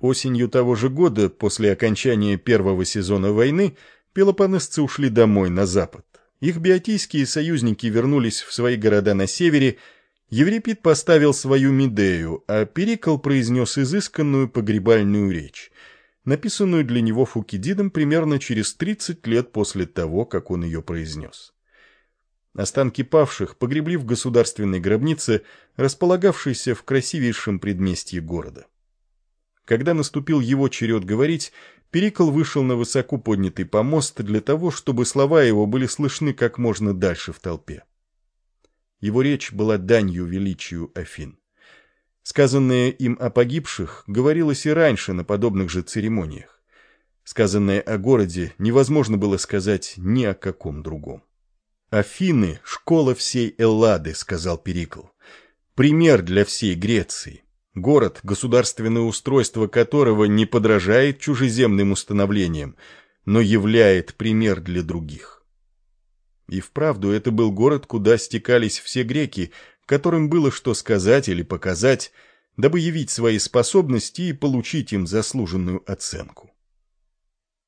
Осенью того же года, после окончания первого сезона войны, пелопонесцы ушли домой, на запад. Их биотийские союзники вернулись в свои города на севере, Еврипид поставил свою Медею, а Перикл произнес изысканную погребальную речь, написанную для него Фукидидом примерно через 30 лет после того, как он ее произнес. Останки павших погребли в государственной гробнице, располагавшейся в красивейшем предместье города. Когда наступил его черед говорить, Перикл вышел на высоко поднятый помост для того, чтобы слова его были слышны как можно дальше в толпе. Его речь была данью величию Афин. Сказанное им о погибших говорилось и раньше на подобных же церемониях. Сказанное о городе невозможно было сказать ни о каком другом. «Афины — школа всей Эллады», — сказал Перикл. «Пример для всей Греции. Город, государственное устройство которого не подражает чужеземным установлениям, но являет пример для других». И вправду это был город, куда стекались все греки, которым было что сказать или показать, дабы явить свои способности и получить им заслуженную оценку.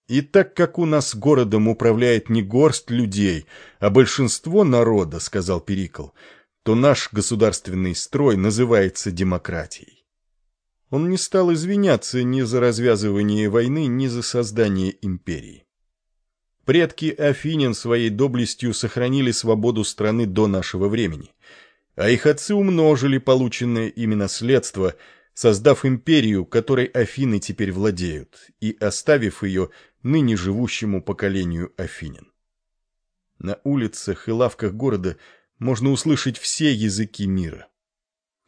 И так как у нас городом управляет не горсть людей, а большинство народа, сказал Перикл, то наш государственный строй называется демократией. Он не стал извиняться ни за развязывание войны, ни за создание империи. Предки Афинин своей доблестью сохранили свободу страны до нашего времени, а их отцы умножили полученное ими наследство – создав империю, которой Афины теперь владеют, и оставив ее ныне живущему поколению афинин. На улицах и лавках города можно услышать все языки мира.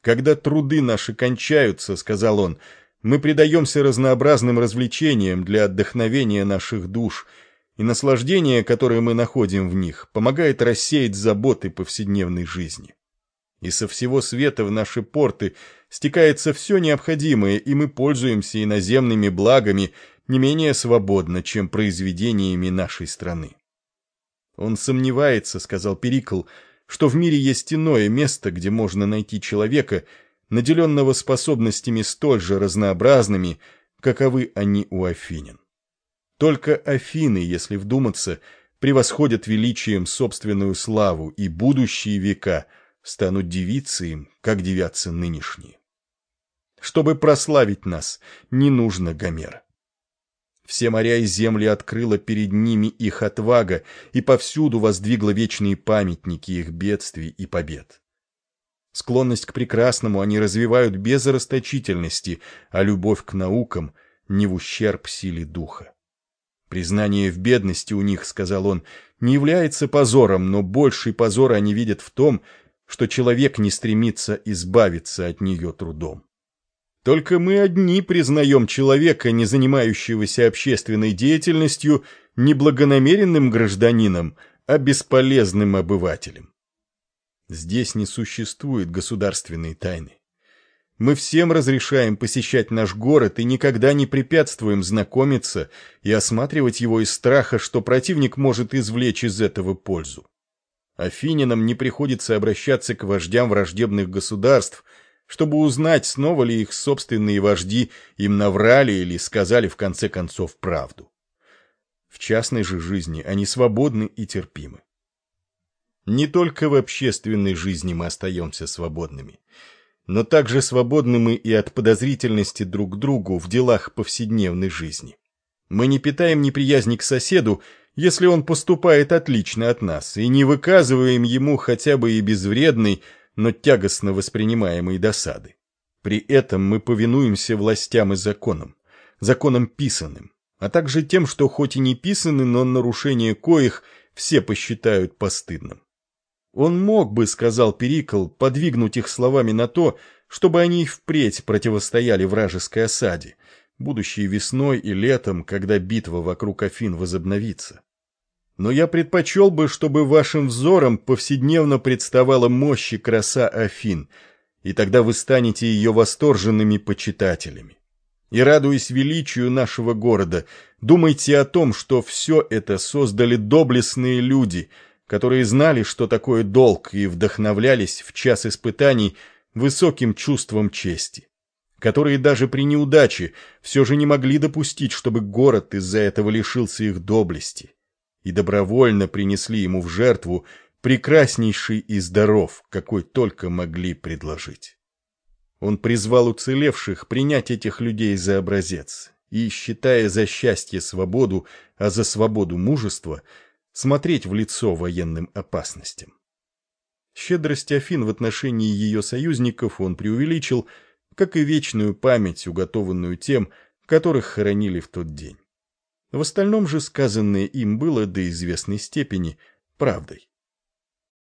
«Когда труды наши кончаются, — сказал он, — мы предаемся разнообразным развлечениям для отдохновения наших душ, и наслаждение, которое мы находим в них, помогает рассеять заботы повседневной жизни. И со всего света в наши порты стекается все необходимое, и мы пользуемся иноземными благами не менее свободно, чем произведениями нашей страны. Он сомневается, сказал Перикл, что в мире есть иное место, где можно найти человека, наделенного способностями столь же разнообразными, каковы они у афинин. Только Афины, если вдуматься, превосходят величием собственную славу, и будущие века – станут дивиться им, как девятся нынешние. Чтобы прославить нас, не нужно Гомера. Все моря и земли открыла перед ними их отвага и повсюду воздвигла вечные памятники их бедствий и побед. Склонность к прекрасному они развивают без расточительности, а любовь к наукам не в ущерб силе духа. Признание в бедности у них, сказал он, не является позором, но больший позор они видят в том, что человек не стремится избавиться от нее трудом. Только мы одни признаем человека, не занимающегося общественной деятельностью, не благонамеренным гражданином, а бесполезным обывателем. Здесь не существует государственной тайны. Мы всем разрешаем посещать наш город и никогда не препятствуем знакомиться и осматривать его из страха, что противник может извлечь из этого пользу. Афининам не приходится обращаться к вождям враждебных государств, чтобы узнать, снова ли их собственные вожди им наврали или сказали в конце концов правду. В частной же жизни они свободны и терпимы. Не только в общественной жизни мы остаемся свободными, но также свободны мы и от подозрительности друг к другу в делах повседневной жизни. Мы не питаем неприязни к соседу, если он поступает отлично от нас, и не выказываем ему хотя бы и безвредной, но тягостно воспринимаемой досады. При этом мы повинуемся властям и законам, законам писанным, а также тем, что хоть и не писаны, но нарушение коих все посчитают постыдным. Он мог бы, сказал Перикл, подвигнуть их словами на то, чтобы они и впредь противостояли вражеской осаде, будущей весной и летом, когда битва вокруг Афин возобновится. Но я предпочел бы, чтобы вашим взором повседневно представала мощь и краса Афин, и тогда вы станете ее восторженными почитателями. И радуясь величию нашего города, думайте о том, что все это создали доблестные люди, которые знали, что такое долг, и вдохновлялись в час испытаний высоким чувством чести которые даже при неудаче все же не могли допустить, чтобы город из-за этого лишился их доблести, и добровольно принесли ему в жертву прекраснейший из даров, какой только могли предложить. Он призвал уцелевших принять этих людей за образец и, считая за счастье свободу, а за свободу мужество, смотреть в лицо военным опасностям. Щедрость Афин в отношении ее союзников он преувеличил, как и вечную память, уготованную тем, которых хоронили в тот день. В остальном же сказанное им было до известной степени правдой.